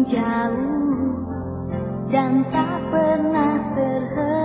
Jauh dan tak pernah terhenti.